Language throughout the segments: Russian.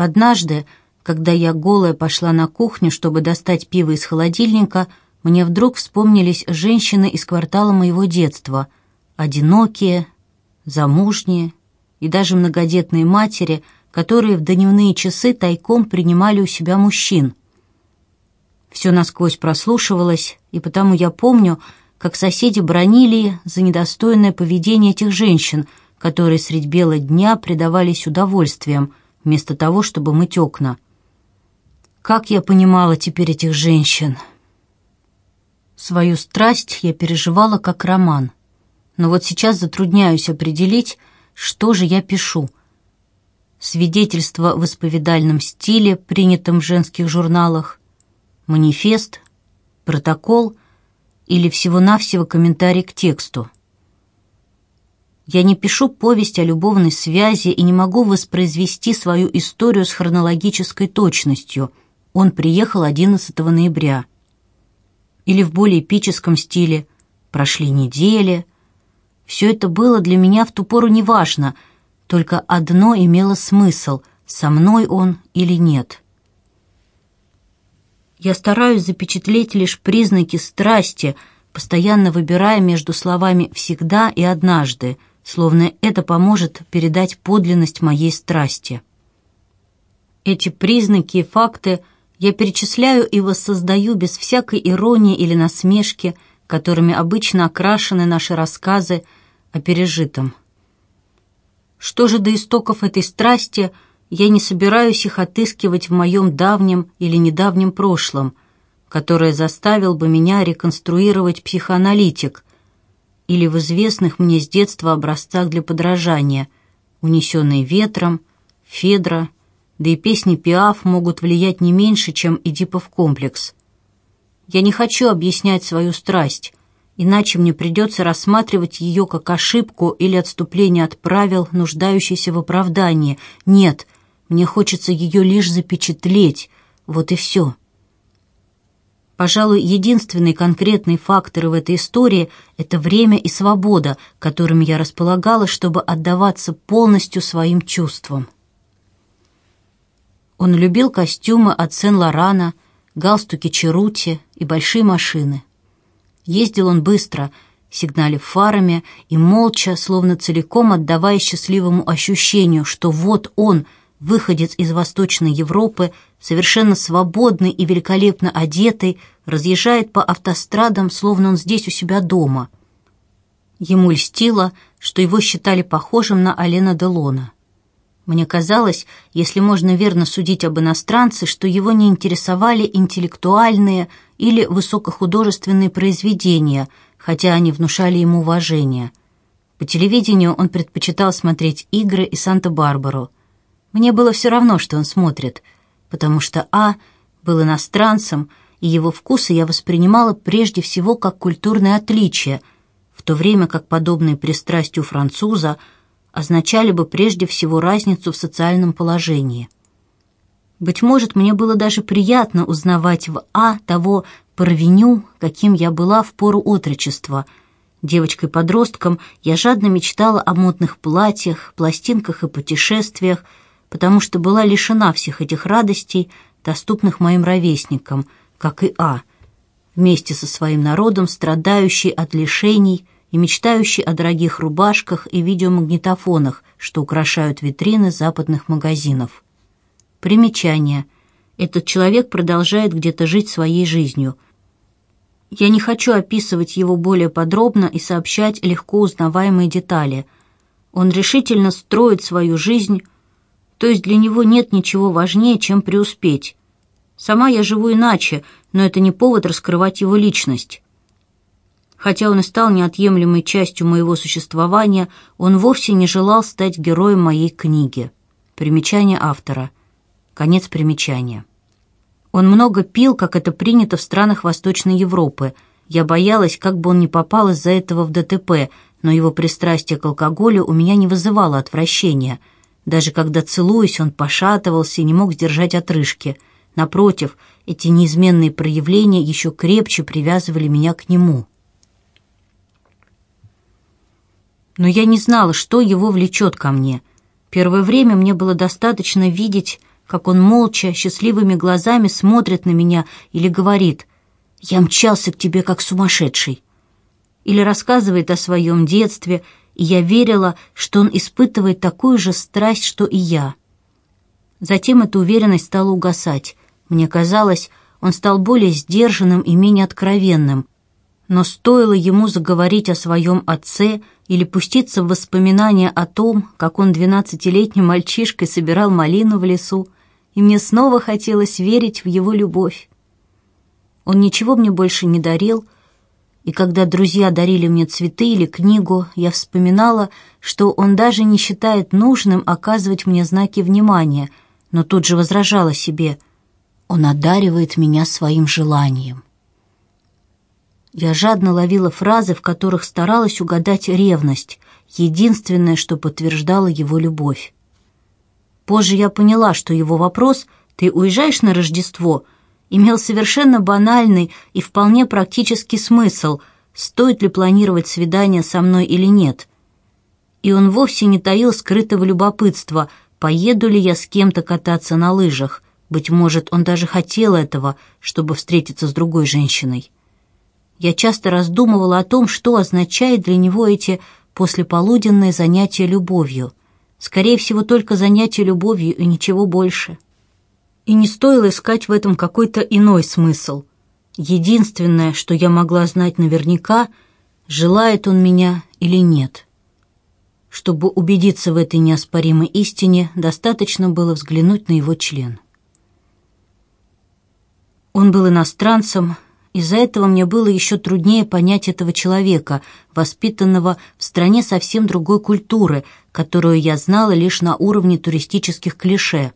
Однажды, когда я голая пошла на кухню, чтобы достать пиво из холодильника, мне вдруг вспомнились женщины из квартала моего детства, одинокие, замужние и даже многодетные матери, которые в дневные часы тайком принимали у себя мужчин. Все насквозь прослушивалось, и потому я помню, как соседи бронили за недостойное поведение этих женщин, которые средь бела дня предавались удовольствиям, вместо того, чтобы мыть окна. Как я понимала теперь этих женщин? Свою страсть я переживала как роман. Но вот сейчас затрудняюсь определить, что же я пишу. Свидетельство в исповедальном стиле, принятом в женских журналах, манифест, протокол или всего-навсего комментарий к тексту. Я не пишу повесть о любовной связи и не могу воспроизвести свою историю с хронологической точностью. Он приехал 11 ноября. Или в более эпическом стиле «Прошли недели». Все это было для меня в ту пору неважно, только одно имело смысл — со мной он или нет. Я стараюсь запечатлеть лишь признаки страсти, постоянно выбирая между словами «всегда» и «однажды», словно это поможет передать подлинность моей страсти. Эти признаки и факты я перечисляю и воссоздаю без всякой иронии или насмешки, которыми обычно окрашены наши рассказы о пережитом. Что же до истоков этой страсти – я не собираюсь их отыскивать в моем давнем или недавнем прошлом, которое заставил бы меня реконструировать психоаналитик, или в известных мне с детства образцах для подражания, унесенные ветром, Федра, да и песни Пиаф могут влиять не меньше, чем Эдипов комплекс. Я не хочу объяснять свою страсть, иначе мне придется рассматривать ее как ошибку или отступление от правил, нуждающейся в оправдании. Нет — мне хочется ее лишь запечатлеть, вот и все. Пожалуй, единственный конкретный фактор в этой истории — это время и свобода, которыми я располагала, чтобы отдаваться полностью своим чувствам. Он любил костюмы от Сен-Лорана, галстуки Черути и большие машины. Ездил он быстро, сигналив фарами и молча, словно целиком отдавая счастливому ощущению, что вот он — выходец из Восточной Европы, совершенно свободный и великолепно одетый, разъезжает по автострадам, словно он здесь у себя дома. Ему льстило, что его считали похожим на Алена Делона. Мне казалось, если можно верно судить об иностранце, что его не интересовали интеллектуальные или высокохудожественные произведения, хотя они внушали ему уважение. По телевидению он предпочитал смотреть игры и Санта-Барбару – мне было все равно, что он смотрит, потому что А был иностранцем, и его вкусы я воспринимала прежде всего как культурное отличие, в то время как подобные пристрастию француза означали бы прежде всего разницу в социальном положении. Быть может, мне было даже приятно узнавать в А того парвеню, каким я была в пору отрочества. Девочкой-подростком я жадно мечтала о модных платьях, пластинках и путешествиях, потому что была лишена всех этих радостей, доступных моим ровесникам, как и А, вместе со своим народом, страдающий от лишений и мечтающий о дорогих рубашках и видеомагнитофонах, что украшают витрины западных магазинов. Примечание. Этот человек продолжает где-то жить своей жизнью. Я не хочу описывать его более подробно и сообщать легко узнаваемые детали. Он решительно строит свою жизнь то есть для него нет ничего важнее, чем преуспеть. Сама я живу иначе, но это не повод раскрывать его личность. Хотя он и стал неотъемлемой частью моего существования, он вовсе не желал стать героем моей книги. Примечание автора. Конец примечания. Он много пил, как это принято в странах Восточной Европы. Я боялась, как бы он не попал из-за этого в ДТП, но его пристрастие к алкоголю у меня не вызывало отвращения – даже когда, целуясь, он пошатывался и не мог сдержать отрыжки. Напротив, эти неизменные проявления еще крепче привязывали меня к нему. Но я не знала, что его влечет ко мне. Первое время мне было достаточно видеть, как он молча, счастливыми глазами смотрит на меня или говорит «Я мчался к тебе, как сумасшедший». Или рассказывает о своем детстве, и я верила, что он испытывает такую же страсть, что и я. Затем эта уверенность стала угасать. Мне казалось, он стал более сдержанным и менее откровенным. Но стоило ему заговорить о своем отце или пуститься в воспоминания о том, как он двенадцатилетним мальчишкой собирал малину в лесу, и мне снова хотелось верить в его любовь. Он ничего мне больше не дарил, и когда друзья дарили мне цветы или книгу, я вспоминала, что он даже не считает нужным оказывать мне знаки внимания, но тут же возражала себе — он одаривает меня своим желанием. Я жадно ловила фразы, в которых старалась угадать ревность, единственное, что подтверждало его любовь. Позже я поняла, что его вопрос «ты уезжаешь на Рождество?» Имел совершенно банальный и вполне практический смысл, стоит ли планировать свидание со мной или нет. И он вовсе не таил скрытого любопытства, поеду ли я с кем-то кататься на лыжах – быть может, он даже хотел этого, чтобы встретиться с другой женщиной. Я часто раздумывала о том, что означает для него эти послеполуденные занятия любовью. Скорее всего, только занятия любовью и ничего больше. И не стоило искать в этом какой-то иной смысл. Единственное, что я могла знать наверняка, желает он меня или нет. Чтобы убедиться в этой неоспоримой истине, достаточно было взглянуть на его член. Он был иностранцем, из-за этого мне было еще труднее понять этого человека, воспитанного в стране совсем другой культуры, которую я знала лишь на уровне туристических клише.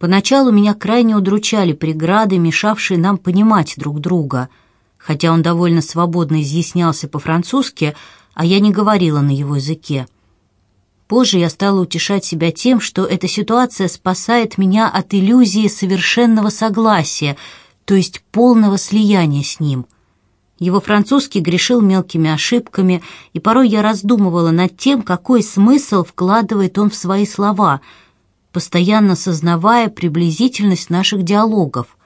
Поначалу меня крайне удручали преграды, мешавшие нам понимать друг друга. Хотя он довольно свободно изъяснялся по-французски, а я не говорила на его языке. Позже я стала утешать себя тем, что эта ситуация спасает меня от иллюзии совершенного согласия, то есть полного слияния с ним. Его французский грешил мелкими ошибками, и порой я раздумывала над тем, какой смысл вкладывает он в свои слова, постоянно сознавая приблизительность наших диалогов.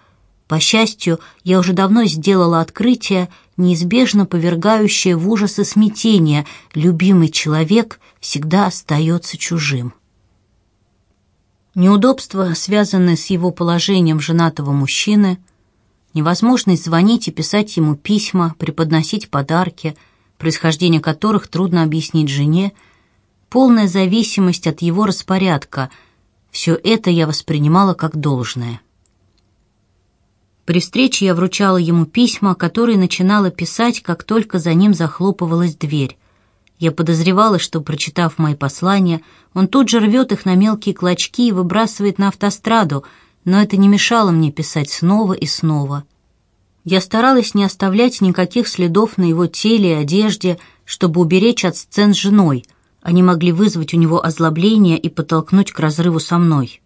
По счастью, я уже давно сделала открытие, неизбежно повергающее в ужас и. Любимый человек всегда остается чужим. Неудобства, связанные с его положением женатого мужчины, невозможность звонить и писать ему письма, преподносить подарки, происхождение которых трудно объяснить жене, полная зависимость от его распорядка – все это я воспринимала как должное. При встрече я вручала ему письма, которые начинала писать, как только за ним захлопывалась дверь. Я подозревала, что, прочитав мои послания, он тут же рвет их на мелкие клочки и выбрасывает на автостраду, но это не мешало мне писать снова и снова. Я старалась не оставлять никаких следов на его теле и одежде, чтобы уберечь от сцен с женой. Они могли вызвать у него озлобление и подтолкнуть к разрыву со мной.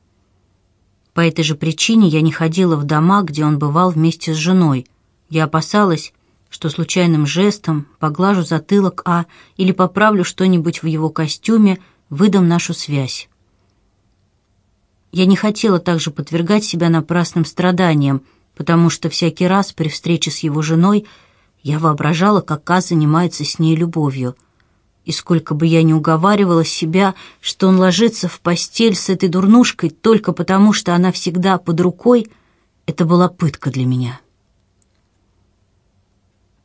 По этой же причине я не ходила в дома, где он бывал вместе с женой. Я опасалась, что случайным жестом поглажу затылок А или поправлю что-нибудь в его костюме, выдам нашу связь. Я не хотела также подвергать себя напрасным страданиям, потому что всякий раз при встрече с его женой я воображала, как А занимается с ней любовью — и сколько бы я ни уговаривала себя, что он ложится в постель с этой дурнушкой только потому, что она всегда под рукой, это была пытка для меня.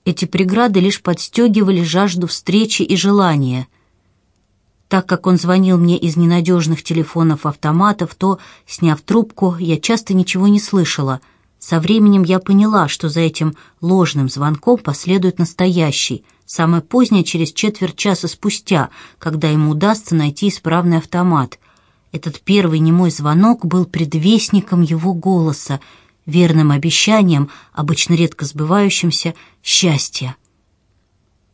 Эти преграды лишь подстегивали жажду встречи и желания. Так как он звонил мне из ненадежных телефонов-автоматов, то, сняв трубку, я часто ничего не слышала. Со временем я поняла, что за этим ложным звонком последует настоящий, самое позднее через четверть часа спустя, когда ему удастся найти исправный автомат. Этот первый немой звонок был предвестником его голоса, верным обещанием, обычно редко сбывающимся, счастья.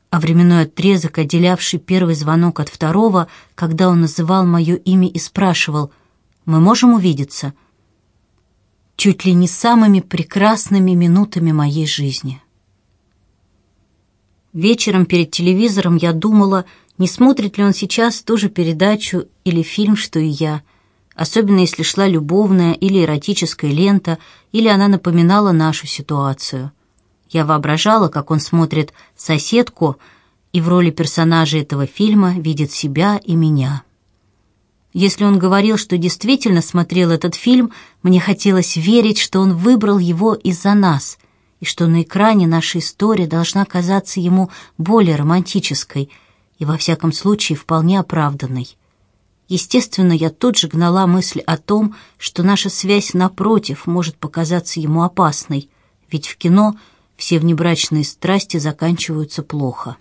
А временной отрезок, отделявший первый звонок от второго, когда он называл мое имя и спрашивал «Мы можем увидеться?» чуть ли не самыми прекрасными минутами моей жизни. Вечером перед телевизором я думала, не смотрит ли он сейчас ту же передачу или фильм, что и я. особенно если шла любовная или эротическая лента, или она напоминала нашу ситуацию. Я воображала, как он смотрит «соседку», и в роли персонажа этого фильма видит себя и меня. Если он говорил, что действительно смотрел этот фильм, мне хотелось верить, что он выбрал его из-за нас, и что на экране наша история должна казаться ему более романтической и, во всяком случае, вполне оправданной. Естественно, я тут же гнала мысль о том, что наша связь, напротив, может показаться ему опасной, ведь в кино все внебрачные страсти заканчиваются плохо.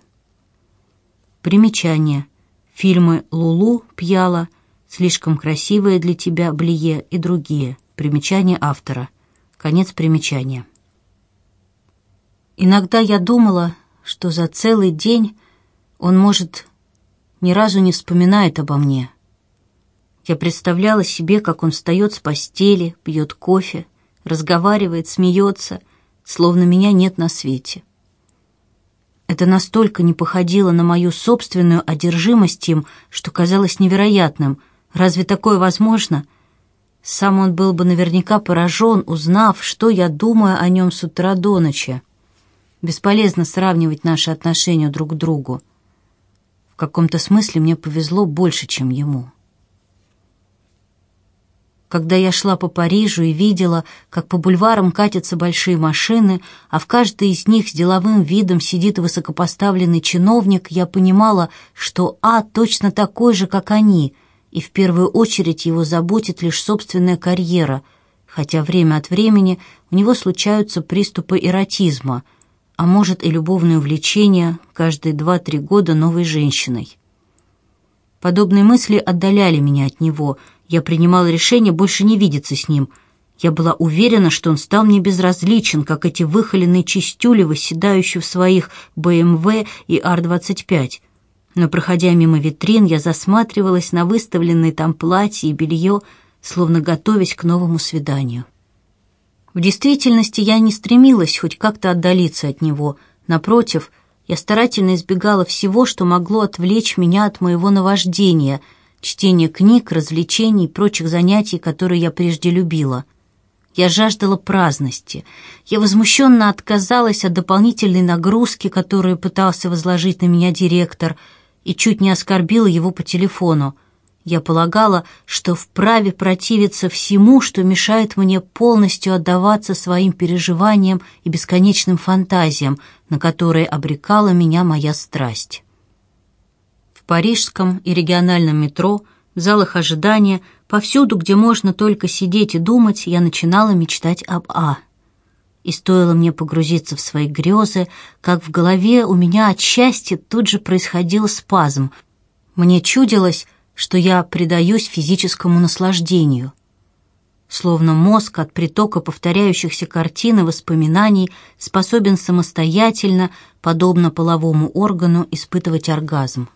Примечание. Фильмы «Лулу», «Пьяла», «Слишком красивая для тебя», «Блие» и другие. Примечание автора. Конец примечания. Иногда я думала, что за целый день он, может, ни разу не вспоминает обо мне. Я представляла себе, как он встает с постели, пьет кофе, разговаривает, смеется, словно меня нет на свете. Это настолько не походило на мою собственную одержимость им, что казалось невероятным. Разве такое возможно? Сам он был бы наверняка поражен, узнав, что я думаю о нем с утра до ночи. Бесполезно сравнивать наши отношения друг к другу. В каком-то смысле мне повезло больше, чем ему когда я шла по Парижу и видела, как по бульварам катятся большие машины, а в каждой из них с деловым видом сидит высокопоставленный чиновник, я понимала, что А точно такой же, как они, и в первую очередь его заботит лишь собственная карьера, хотя время от времени у него случаются приступы эротизма, а может и любовное увлечение каждые два-три года новой женщиной. Подобные мысли отдаляли меня от него — я принимала решение больше не видеться с ним. Я была уверена, что он стал мне безразличен, как эти выхоленные чистюли, восседающие в своих БМВ и Ар-25. Но, проходя мимо витрин, я засматривалась на выставленные там платья и белье, словно готовясь к новому свиданию. В действительности я не стремилась хоть как-то отдалиться от него. Напротив, я старательно избегала всего, что могло отвлечь меня от моего наваждения — чтение книг, развлечений и прочих занятий, которые я прежде любила. Я жаждала праздности. Я возмущенно отказалась от дополнительной нагрузки, которую пытался возложить на меня директор, и чуть не оскорбила его по телефону. Я полагала, что вправе противиться всему, что мешает мне полностью отдаваться своим переживаниям и бесконечным фантазиям, на которые обрекала меня моя страсть парижском и региональном метро, в залах ожидания, повсюду, где можно только сидеть и думать, я начинала мечтать об А. И стоило мне погрузиться в свои грезы, как в голове у меня от счастья тут же происходил спазм. Мне чудилось, что я предаюсь физическому наслаждению. Словно мозг от притока повторяющихся картин и воспоминаний способен самостоятельно, подобно половому органу, испытывать оргазм.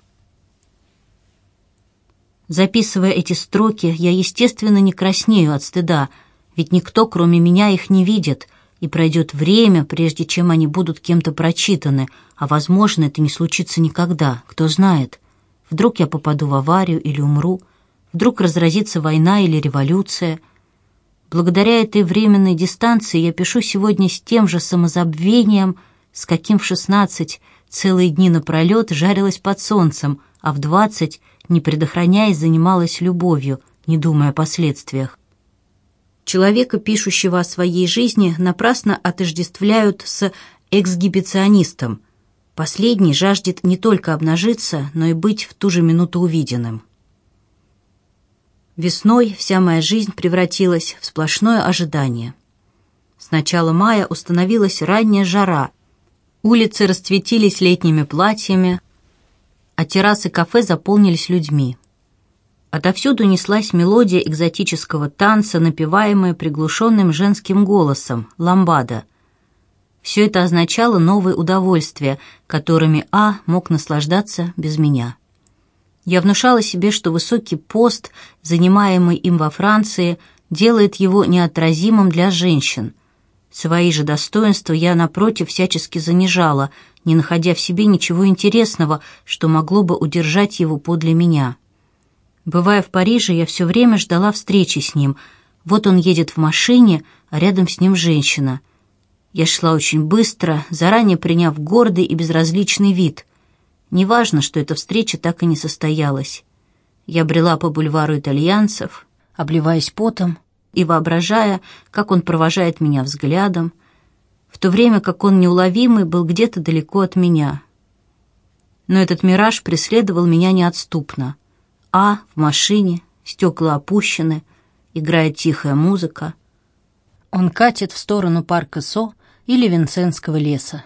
Записывая эти строки, я, естественно, не краснею от стыда, ведь никто, кроме меня, их не видит, и пройдет время, прежде чем они будут кем-то прочитаны, а, возможно, это не случится никогда, кто знает. Вдруг я попаду в аварию или умру, вдруг разразится война или революция. Благодаря этой временной дистанции я пишу сегодня с тем же самозабвением, с каким в шестнадцать целые дни напролет жарилась под солнцем, а в двадцать — не предохраняясь, занималась любовью, не думая о последствиях. Человека, пишущего о своей жизни, напрасно отождествляют с эксгибиционистом. Последний жаждет не только обнажиться, но и быть в ту же минуту увиденным. Весной вся моя жизнь превратилась в сплошное ожидание. С начала мая установилась ранняя жара. Улицы расцветились летними платьями, а террасы кафе заполнились людьми. Отовсюду неслась мелодия экзотического танца, напеваемая приглушенным женским голосом «ламбада». Все это означало новые удовольствия, которыми А мог наслаждаться без меня. Я внушала себе, что высокий пост, занимаемый им во Франции, делает его неотразимым для женщин. Свои же достоинства я, напротив, всячески занижала – не находя в себе ничего интересного, что могло бы удержать его подле меня. Бывая в Париже, я все время ждала встречи с ним. Вот он едет в машине, а рядом с ним женщина. Я шла очень быстро, заранее приняв гордый и безразличный вид. Неважно, что эта встреча так и не состоялась. Я брела по бульвару итальянцев, обливаясь потом и воображая, как он провожает меня взглядом, в то время как он неуловимый был где-то далеко от меня. Но этот мираж преследовал меня неотступно — а в машине, стекла опущены, играет тихая музыка. Он катит в сторону парка Со или Винсентского леса.